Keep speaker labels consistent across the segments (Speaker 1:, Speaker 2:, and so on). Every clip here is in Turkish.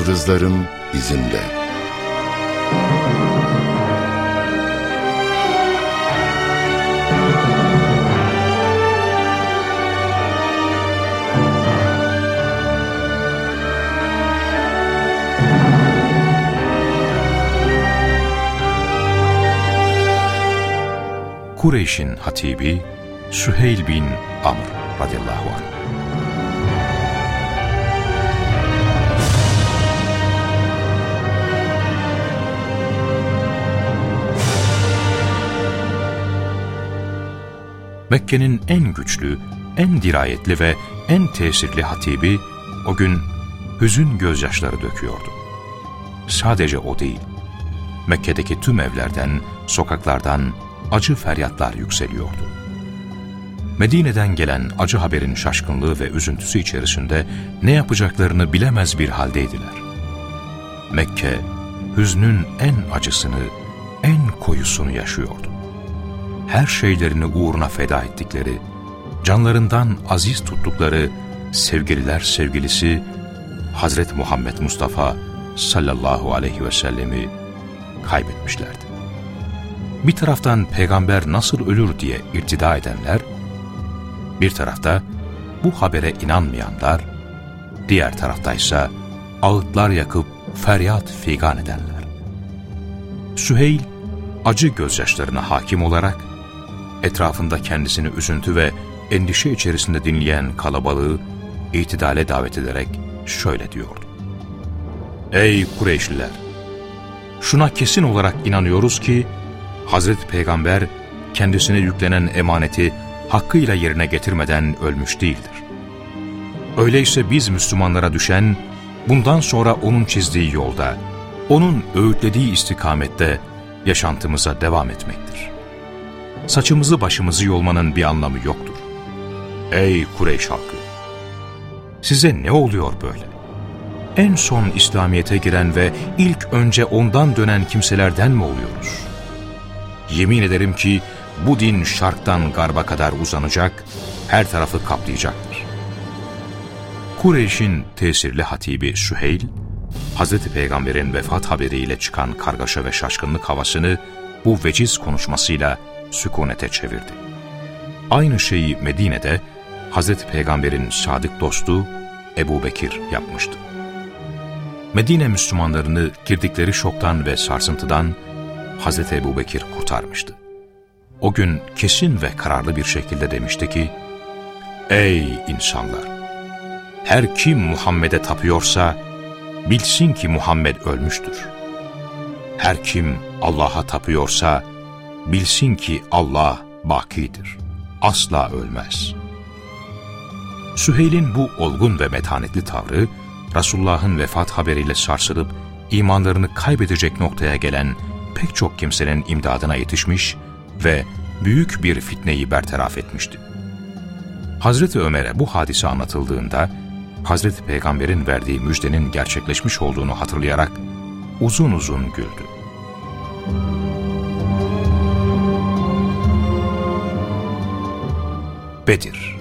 Speaker 1: yıldızların izinde.
Speaker 2: Kureyş'in hatibi Süheyl bin Amr radıyallahu anh. Mekke'nin en güçlü, en dirayetli ve en tesirli hatibi o gün hüzün gözyaşları döküyordu. Sadece o değil, Mekke'deki tüm evlerden, sokaklardan acı feryatlar yükseliyordu. Medine'den gelen acı haberin şaşkınlığı ve üzüntüsü içerisinde ne yapacaklarını bilemez bir haldeydiler. Mekke, hüznün en acısını, en koyusunu yaşıyordu her şeylerini uğruna feda ettikleri, canlarından aziz tuttukları sevgililer sevgilisi Hazreti Muhammed Mustafa sallallahu aleyhi ve sellemi kaybetmişlerdi. Bir taraftan peygamber nasıl ölür diye irtida edenler, bir tarafta bu habere inanmayanlar, diğer taraftaysa ağıtlar yakıp feryat figan edenler. Süheyl, acı gözyaşlarına hakim olarak etrafında kendisini üzüntü ve endişe içerisinde dinleyen kalabalığı itidale davet ederek şöyle diyordu. Ey Kureyşliler! Şuna kesin olarak inanıyoruz ki Hazreti Peygamber kendisine yüklenen emaneti hakkıyla yerine getirmeden ölmüş değildir. Öyleyse biz Müslümanlara düşen bundan sonra onun çizdiği yolda, onun öğütlediği istikamette yaşantımıza devam etmektir saçımızı başımızı yolmanın bir anlamı yoktur. Ey Kureyş halkı! Size ne oluyor böyle? En son İslamiyet'e giren ve ilk önce ondan dönen kimselerden mi oluyoruz? Yemin ederim ki bu din şarktan garba kadar uzanacak, her tarafı kaplayacaktır. Kureyş'in tesirli hatibi Süheyl, Hz. Peygamber'in vefat haberiyle çıkan kargaşa ve şaşkınlık havasını bu veciz konuşmasıyla sükunete çevirdi. Aynı şeyi Medine'de Hazreti Peygamber'in sadık dostu Ebu Bekir yapmıştı. Medine Müslümanlarını girdikleri şoktan ve sarsıntıdan Hazreti Ebu Bekir kurtarmıştı. O gün kesin ve kararlı bir şekilde demişti ki, Ey insanlar! Her kim Muhammed'e tapıyorsa, bilsin ki Muhammed ölmüştür. Her kim Allah'a tapıyorsa, bilsin ki Allah bakidir, asla ölmez. Süheyl'in bu olgun ve metanetli tavrı, Resulullah'ın vefat haberiyle sarsılıp imanlarını kaybedecek noktaya gelen pek çok kimsenin imdadına yetişmiş ve büyük bir fitneyi bertaraf etmişti. Hazreti Ömer'e bu hadise anlatıldığında, Hazreti Peygamber'in verdiği müjdenin gerçekleşmiş olduğunu hatırlayarak uzun uzun güldü. Bedir,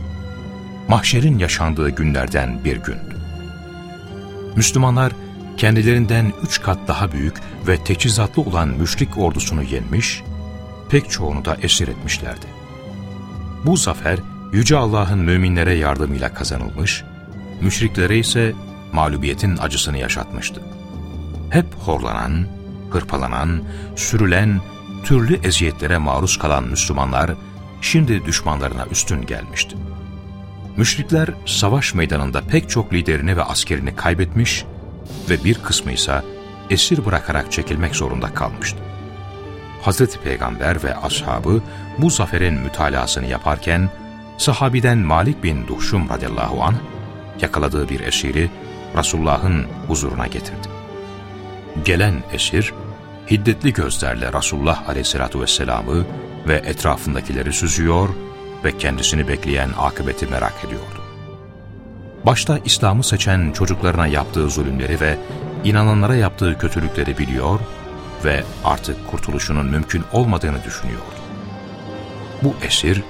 Speaker 2: mahşerin yaşandığı günlerden bir gündü. Müslümanlar kendilerinden üç kat daha büyük ve teçhizatlı olan müşrik ordusunu yenmiş, pek çoğunu da esir etmişlerdi. Bu zafer Yüce Allah'ın müminlere yardımıyla kazanılmış, müşriklere ise mağlubiyetin acısını yaşatmıştı. Hep horlanan, hırpalanan, sürülen, türlü eziyetlere maruz kalan Müslümanlar, şimdi düşmanlarına üstün gelmişti. Müşrikler savaş meydanında pek çok liderini ve askerini kaybetmiş ve bir kısmı ise esir bırakarak çekilmek zorunda kalmıştı. Hazreti Peygamber ve ashabı bu zaferin mütalasını yaparken sahabiden Malik bin Duhşum radıyallahu an yakaladığı bir esiri Resulullah'ın huzuruna getirdi. Gelen esir hiddetli gözlerle Resulullah aleyhissalatu vesselam'ı ve etrafındakileri süzüyor ve kendisini bekleyen akıbeti merak ediyordu. Başta İslam'ı seçen çocuklarına yaptığı zulümleri ve inananlara yaptığı kötülükleri biliyor ve artık kurtuluşunun mümkün olmadığını düşünüyordu. Bu esir,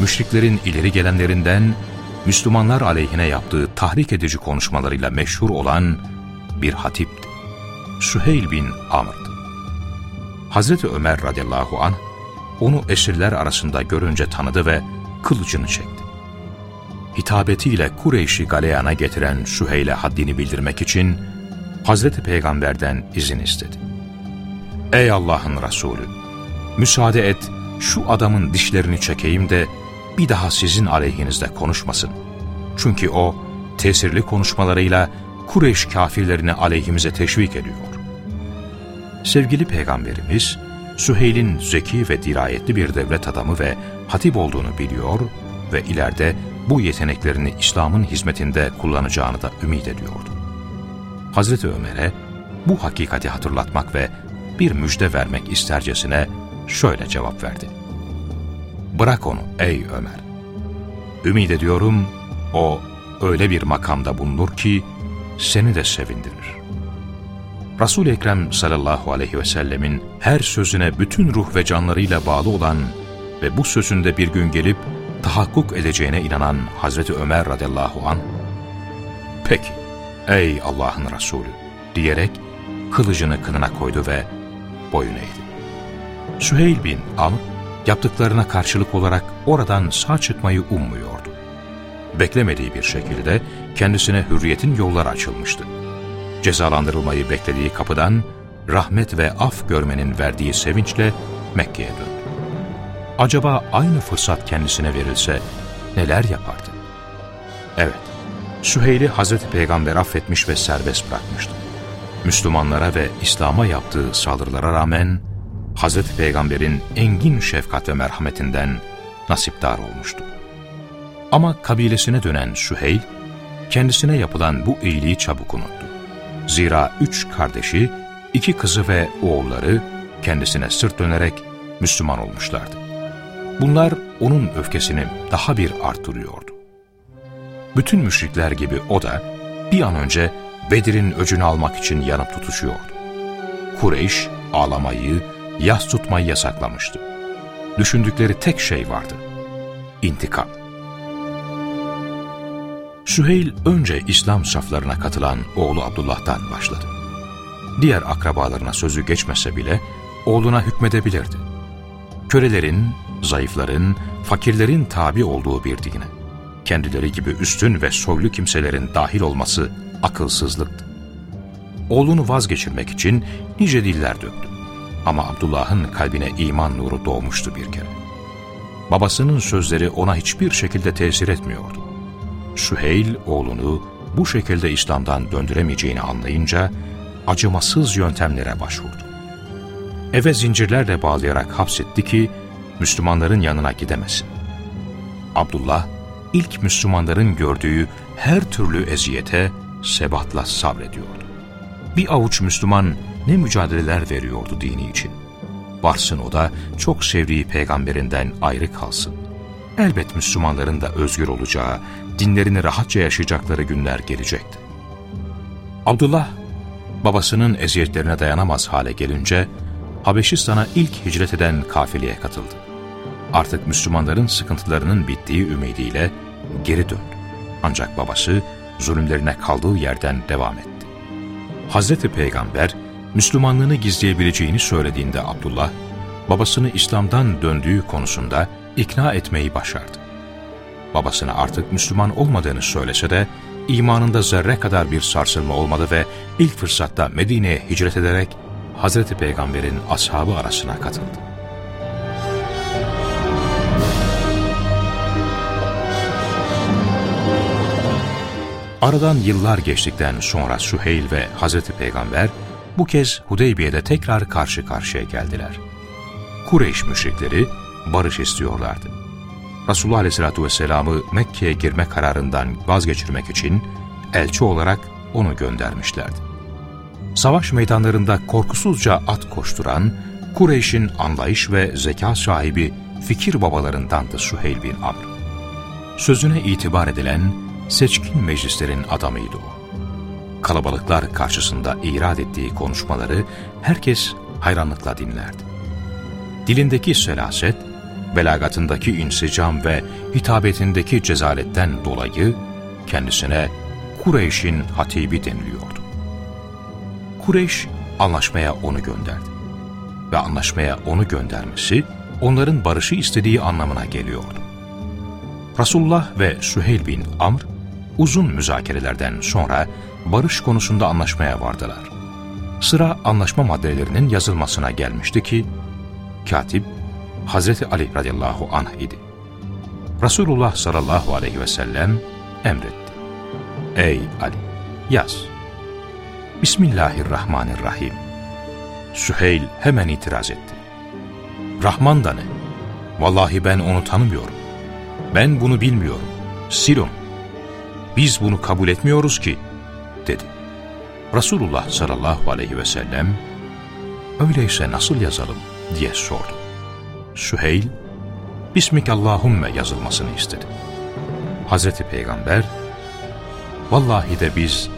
Speaker 2: müşriklerin ileri gelenlerinden Müslümanlar aleyhine yaptığı tahrik edici konuşmalarıyla meşhur olan bir hatipti. Süheyl bin Amr'dı. Hazreti Ömer radıyallahu anh onu esirler arasında görünce tanıdı ve kılıcını çekti. Hitabetiyle Kureyş'i galeyana getiren Süheyl'e haddini bildirmek için Hazreti Peygamber'den izin istedi. Ey Allah'ın Resulü! Müsaade et şu adamın dişlerini çekeyim de bir daha sizin aleyhinizde konuşmasın. Çünkü o tesirli konuşmalarıyla Kureyş kafirlerini aleyhimize teşvik ediyor. Sevgili Peygamberimiz, Süheyl'in zeki ve dirayetli bir devlet adamı ve hatip olduğunu biliyor ve ileride bu yeteneklerini İslam'ın hizmetinde kullanacağını da ümit ediyordu. Hazreti Ömer'e bu hakikati hatırlatmak ve bir müjde vermek istercesine şöyle cevap verdi. Bırak onu ey Ömer. Ümid ediyorum o öyle bir makamda bulunur ki seni de sevindirir. Resul-i Ekrem sallallahu aleyhi ve sellemin her sözüne bütün ruh ve canlarıyla bağlı olan ve bu sözünde bir gün gelip tahakkuk edeceğine inanan Hazreti Ömer radıyallahu an peki ey Allah'ın Resulü diyerek kılıcını kınına koydu ve boyun eğdi. Süheyl bin Amr yaptıklarına karşılık olarak oradan sağ çıkmayı ummuyordu. Beklemediği bir şekilde kendisine hürriyetin yolları açılmıştı. Cezalandırılmayı beklediği kapıdan rahmet ve af görmenin verdiği sevinçle Mekke'ye döndü. Acaba aynı fırsat kendisine verilse neler yapardı? Evet, Süheyl'i Hazreti Peygamber affetmiş ve serbest bırakmıştı. Müslümanlara ve İslam'a yaptığı saldırılara rağmen Hazreti Peygamber'in engin şefkat ve merhametinden nasipdar olmuştu. Ama kabilesine dönen Süheyl, kendisine yapılan bu iyiliği çabuk unuttu. Zira üç kardeşi, iki kızı ve oğulları kendisine sırt dönerek Müslüman olmuşlardı. Bunlar onun öfkesini daha bir arttırıyordu. Bütün müşrikler gibi o da bir an önce Bedir'in öcünü almak için yanıp tutuşuyordu. Kureyş ağlamayı, yas tutmayı yasaklamıştı. Düşündükleri tek şey vardı. İntikam. Süheyl önce İslam saflarına katılan oğlu Abdullah'tan başladı. Diğer akrabalarına sözü geçmese bile oğluna hükmedebilirdi. Kölelerin, zayıfların, fakirlerin tabi olduğu bir dine, kendileri gibi üstün ve soylu kimselerin dahil olması akılsızlıktı. Oğlunu vazgeçirmek için nice diller döktü. Ama Abdullah'ın kalbine iman nuru doğmuştu bir kere. Babasının sözleri ona hiçbir şekilde tesir etmiyordu. Süheyl oğlunu bu şekilde İslam'dan döndüremeyeceğini anlayınca acımasız yöntemlere başvurdu. Eve zincirlerle bağlayarak hapsetti ki Müslümanların yanına gidemesin. Abdullah ilk Müslümanların gördüğü her türlü eziyete sebatla sabrediyordu. Bir avuç Müslüman ne mücadeleler veriyordu dini için. Varsın o da çok sevdiği peygamberinden ayrı kalsın. Elbet Müslümanların da özgür olacağı, dinlerini rahatça yaşayacakları günler gelecekti. Abdullah, babasının eziyetlerine dayanamaz hale gelince, Habeşistan'a ilk hicret eden kafileye katıldı. Artık Müslümanların sıkıntılarının bittiği ümidiyle geri döndü. Ancak babası zulümlerine kaldığı yerden devam etti. Hazreti Peygamber, Müslümanlığını gizleyebileceğini söylediğinde Abdullah, babasını İslam'dan döndüğü konusunda ikna etmeyi başardı. Babasına artık Müslüman olmadığını söylese de, imanında zerre kadar bir sarsılma olmadı ve ilk fırsatta Medine'ye hicret ederek Hazreti Peygamber'in ashabı arasına katıldı. Aradan yıllar geçtikten sonra Süheyl ve Hazreti Peygamber bu kez Hudeybiye'de tekrar karşı karşıya geldiler. Kureyş müşrikleri barış istiyorlardı. Resulullah Aleyhisselatü Vesselam'ı Mekke'ye girme kararından vazgeçirmek için elçi olarak onu göndermişlerdi. Savaş meydanlarında korkusuzca at koşturan, Kureyş'in anlayış ve zeka sahibi fikir babalarındandı Süheyl bin Amr. Sözüne itibar edilen seçkin meclislerin adamıydı o. Kalabalıklar karşısında irad ettiği konuşmaları herkes hayranlıkla dinlerdi. Dilindeki selaset, belagatındaki insicam ve hitabetindeki cezaletten dolayı kendisine Kureyş'in hatibi deniliyordu. Kureyş anlaşmaya onu gönderdi. Ve anlaşmaya onu göndermesi onların barışı istediği anlamına geliyordu. Resulullah ve Süheyl bin Amr uzun müzakerelerden sonra barış konusunda anlaşmaya vardılar. Sıra anlaşma maddelerinin yazılmasına gelmişti ki, katip Hazreti Ali radıyallahu anh idi. Resulullah sallallahu aleyhi ve sellem emretti. Ey Ali! Yaz. Bismillahirrahmanirrahim. Süheyl hemen itiraz etti. Rahman da ne? Vallahi ben onu tanımıyorum. Ben bunu bilmiyorum. Sil. Biz bunu kabul etmiyoruz ki, dedi. Resulullah sallallahu aleyhi ve sellem, öyleyse nasıl yazalım diye sordu. Süheyl, Bismikallahümme yazılmasını istedi. Hazreti Peygamber, Vallahi de biz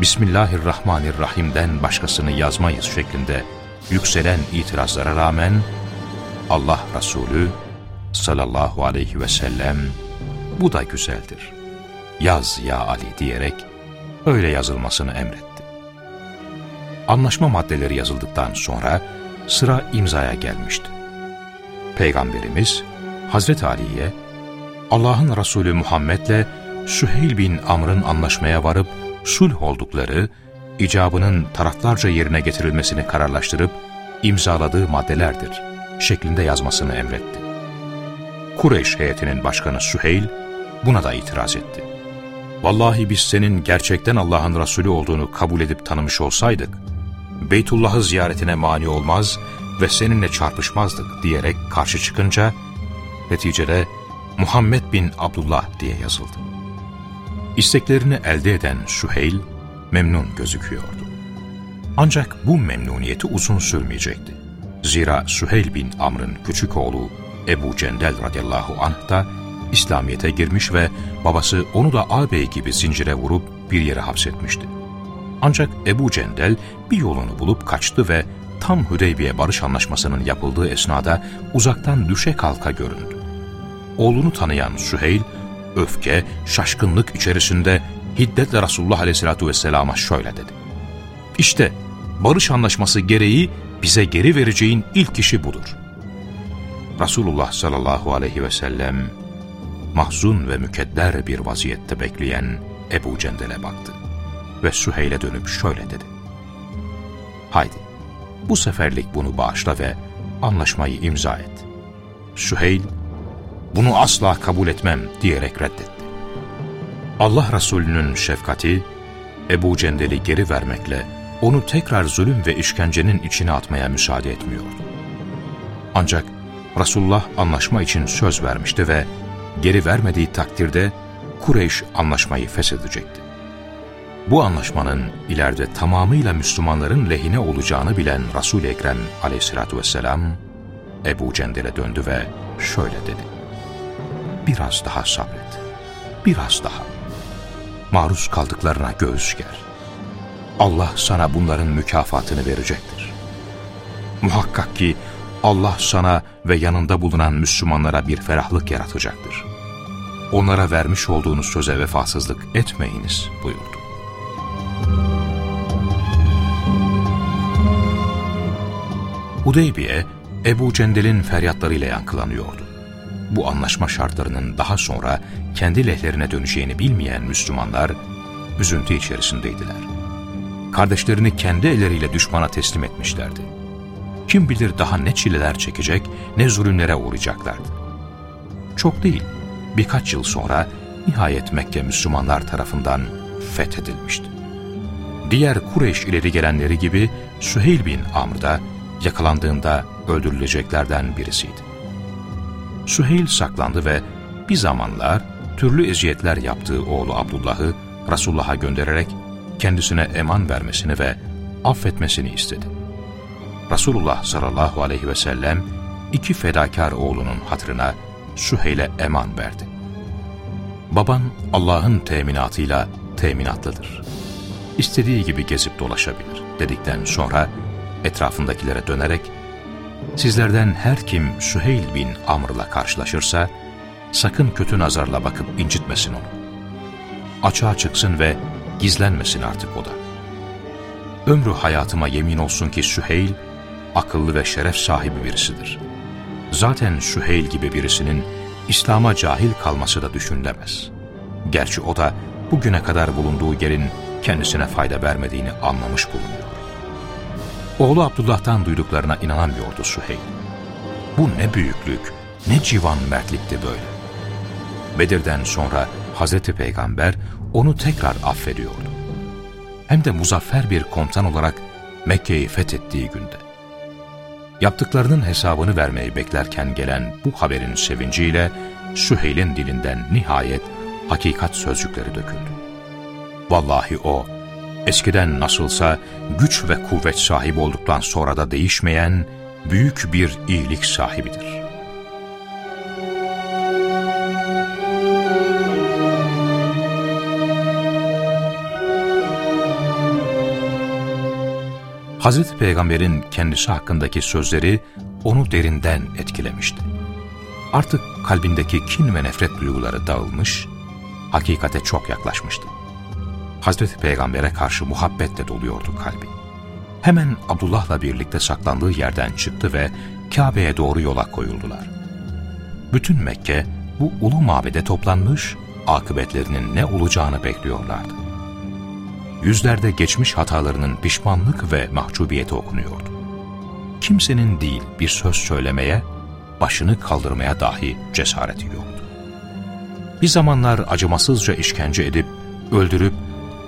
Speaker 2: Bismillahirrahmanirrahim'den başkasını yazmayız şeklinde yükselen itirazlara rağmen Allah Resulü sallallahu aleyhi ve sellem bu da güzeldir. Yaz ya Ali diyerek öyle yazılmasını emretti. Anlaşma maddeleri yazıldıktan sonra sıra imzaya gelmişti. Peygamberimiz Hazreti Ali'ye Allah'ın Resulü Muhammed'le Süheyl bin Amr'ın anlaşmaya varıp sulh oldukları, icabının taraflarca yerine getirilmesini kararlaştırıp imzaladığı maddelerdir şeklinde yazmasını emretti. Kureyş heyetinin başkanı Süheyl buna da itiraz etti. Vallahi biz senin gerçekten Allah'ın Resulü olduğunu kabul edip tanımış olsaydık, Beytullah'ı ziyaretine mani olmaz ve seninle çarpışmazdık diyerek karşı çıkınca, neticede Muhammed bin Abdullah diye yazıldı. İsteklerini elde eden Süheyl memnun gözüküyordu. Ancak bu memnuniyeti uzun sürmeyecekti. Zira Süheyl bin Amr'ın küçük oğlu Ebu Cendel radıyallahu anh da İslamiyet'e girmiş ve babası onu da ağabey gibi zincire vurup bir yere hapsetmişti. Ancak Ebu Cendel bir yolunu bulup kaçtı ve tam Hüdeybiye barış anlaşmasının yapıldığı esnada uzaktan düşe kalka göründü. Oğlunu tanıyan Süheyl, öfke, şaşkınlık içerisinde hiddetle Resulullah aleyhissalatu vesselama şöyle dedi. İşte barış anlaşması gereği bize geri vereceğin ilk kişi budur. Resulullah sallallahu aleyhi ve sellem mahzun ve mükedder bir vaziyette bekleyen Ebu Cendel'e baktı ve Süheyl'e dönüp şöyle dedi. Haydi bu seferlik bunu bağışla ve anlaşmayı imza et. Süheyl bunu asla kabul etmem diyerek reddetti. Allah Resulü'nün şefkati, Ebu Cendel'i geri vermekle onu tekrar zulüm ve işkencenin içine atmaya müsaade etmiyordu. Ancak Resulullah anlaşma için söz vermişti ve geri vermediği takdirde Kureyş anlaşmayı feshedecekti. Bu anlaşmanın ileride tamamıyla Müslümanların lehine olacağını bilen Resul-i Ekrem aleyhissalatü vesselam Ebu Cendel'e döndü ve şöyle dedi biraz daha sabret. Biraz daha. Maruz kaldıklarına göğüs ger. Allah sana bunların mükafatını verecektir. Muhakkak ki Allah sana ve yanında bulunan Müslümanlara bir ferahlık yaratacaktır. Onlara vermiş olduğunuz söze vefasızlık etmeyiniz buyurdu. Hudeybiye, Ebu Cendel'in feryatlarıyla yankılanıyordu bu anlaşma şartlarının daha sonra kendi lehlerine döneceğini bilmeyen Müslümanlar üzüntü içerisindeydiler. Kardeşlerini kendi elleriyle düşmana teslim etmişlerdi. Kim bilir daha ne çileler çekecek, ne zulümlere uğrayacaklardı. Çok değil, birkaç yıl sonra nihayet Mekke Müslümanlar tarafından fethedilmişti. Diğer Kureyş ileri gelenleri gibi Süheyl bin Amr da yakalandığında öldürüleceklerden birisiydi. Süheyl saklandı ve bir zamanlar türlü eziyetler yaptığı oğlu Abdullah'ı Resulullah'a göndererek kendisine eman vermesini ve affetmesini istedi. Resulullah sallallahu aleyhi ve sellem iki fedakar oğlunun hatırına Süheyl'e eman verdi. Baban Allah'ın teminatıyla teminatlıdır. İstediği gibi gezip dolaşabilir dedikten sonra etrafındakilere dönerek Sizlerden her kim Süheyl bin Amr'la karşılaşırsa, sakın kötü nazarla bakıp incitmesin onu. Açığa çıksın ve gizlenmesin artık o da. ömrü hayatıma yemin olsun ki Süheyl, akıllı ve şeref sahibi birisidir. Zaten Süheyl gibi birisinin İslam'a cahil kalması da düşünülemez. Gerçi o da bugüne kadar bulunduğu yerin kendisine fayda vermediğini anlamış bulunuyor. Oğlu Abdullah'tan duyduklarına inanamıyordu Süheyl. Bu ne büyüklük, ne civan mertlikti böyle. Bedir'den sonra Hazreti Peygamber onu tekrar affediyordu. Hem de muzaffer bir komutan olarak Mekke'yi fethettiği günde. Yaptıklarının hesabını vermeyi beklerken gelen bu haberin sevinciyle Süheyl'in dilinden nihayet hakikat sözcükleri döküldü. Vallahi o, eskiden nasılsa güç ve kuvvet sahibi olduktan sonra da değişmeyen büyük bir iyilik sahibidir. Hazreti Peygamber'in kendisi hakkındaki sözleri onu derinden etkilemişti. Artık kalbindeki kin ve nefret duyguları dağılmış, hakikate çok yaklaşmıştı. Hazreti Peygamber'e karşı muhabbetle doluyordu kalbi. Hemen Abdullah'la birlikte saklandığı yerden çıktı ve Kabe'ye doğru yola koyuldular. Bütün Mekke bu ulu mabede toplanmış, akıbetlerinin ne olacağını bekliyorlardı. Yüzlerde geçmiş hatalarının pişmanlık ve mahcubiyeti okunuyordu. Kimsenin değil bir söz söylemeye, başını kaldırmaya dahi cesareti yoktu. Bir zamanlar acımasızca işkence edip, öldürüp,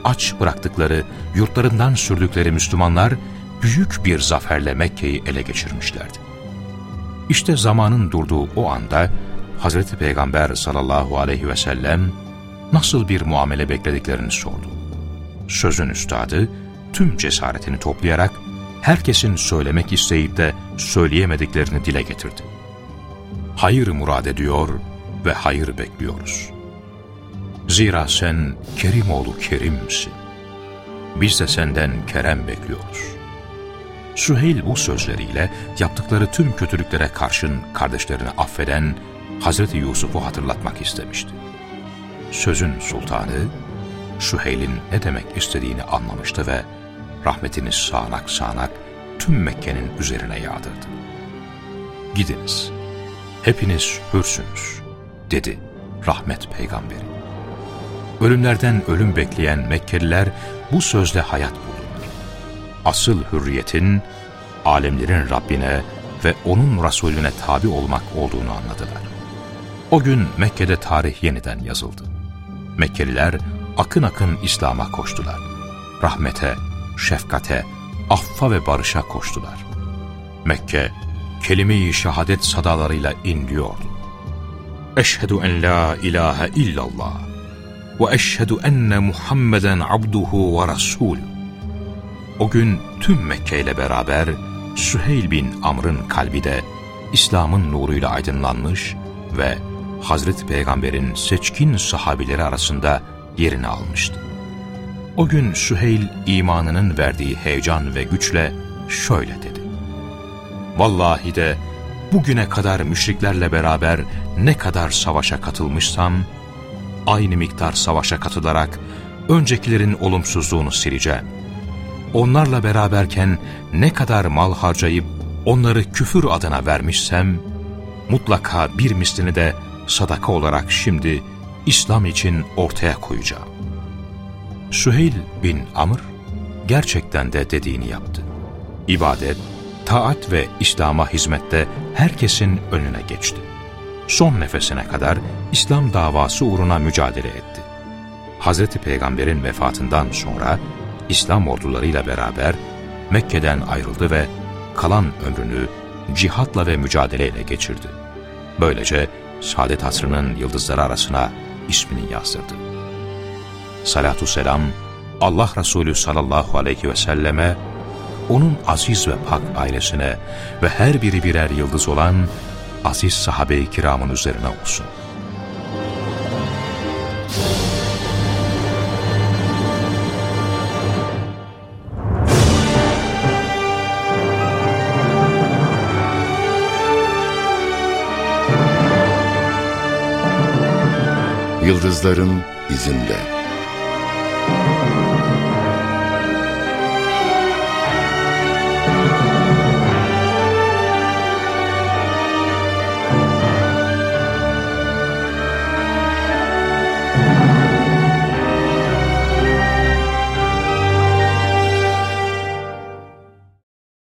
Speaker 2: aç bıraktıkları, yurtlarından sürdükleri Müslümanlar büyük bir zaferle Mekke'yi ele geçirmişlerdi. İşte zamanın durduğu o anda Hazreti Peygamber sallallahu aleyhi ve sellem nasıl bir muamele beklediklerini sordu. Sözün üstadı tüm cesaretini toplayarak herkesin söylemek isteyip de söyleyemediklerini dile getirdi. Hayır murad ediyor ve hayır bekliyoruz. Zira sen Kerim oğlu Kerim'sin. Biz de senden kerem bekliyoruz. Süheyl bu sözleriyle yaptıkları tüm kötülüklere karşın kardeşlerini affeden Hazreti Yusuf'u hatırlatmak istemişti. Sözün sultanı, Süheyl'in ne demek istediğini anlamıştı ve rahmetini sağanak sağanak tüm Mekke'nin üzerine yağdırdı. Gidiniz, hepiniz hürsünüz, dedi rahmet peygamberi. Ölümlerden ölüm bekleyen Mekkeliler bu sözle hayat buldular. Asıl hürriyetin, alemlerin Rabbine ve O'nun Resulüne tabi olmak olduğunu anladılar. O gün Mekke'de tarih yeniden yazıldı. Mekkeliler akın akın İslam'a koştular. Rahmete, şefkate, affa ve barışa koştular. Mekke, kelime-i şehadet sadalarıyla inliyordu. Eşhedü en la ilahe illallah enne Muhammeden abduhu ve rasulü. O gün tüm Mekke ile beraber Süheyl bin Amr'ın kalbi de İslam'ın nuruyla aydınlanmış ve Hazreti Peygamber'in seçkin sahabileri arasında yerini almıştı. O gün Süheyl imanının verdiği heyecan ve güçle şöyle dedi. Vallahi de bugüne kadar müşriklerle beraber ne kadar savaşa katılmışsam, aynı miktar savaşa katılarak öncekilerin olumsuzluğunu sileceğim. Onlarla beraberken ne kadar mal harcayıp onları küfür adına vermişsem, mutlaka bir mislini de sadaka olarak şimdi İslam için ortaya koyacağım. Süheyl bin Amr gerçekten de dediğini yaptı. İbadet, taat ve İslam'a hizmette herkesin önüne geçti. Son nefesine kadar İslam davası uğruna mücadele etti. Hz. Peygamber'in vefatından sonra İslam ordularıyla beraber Mekke'den ayrıldı ve kalan ömrünü cihatla ve mücadeleyle geçirdi. Böylece saadet asrının yıldızları arasına ismini yazdırdı. Salatu selam Allah Resulü sallallahu aleyhi ve selleme, onun aziz ve pak ailesine ve her biri birer yıldız olan aziz sahabe-i kiramın üzerine olsun.
Speaker 1: Yıldızların izinde.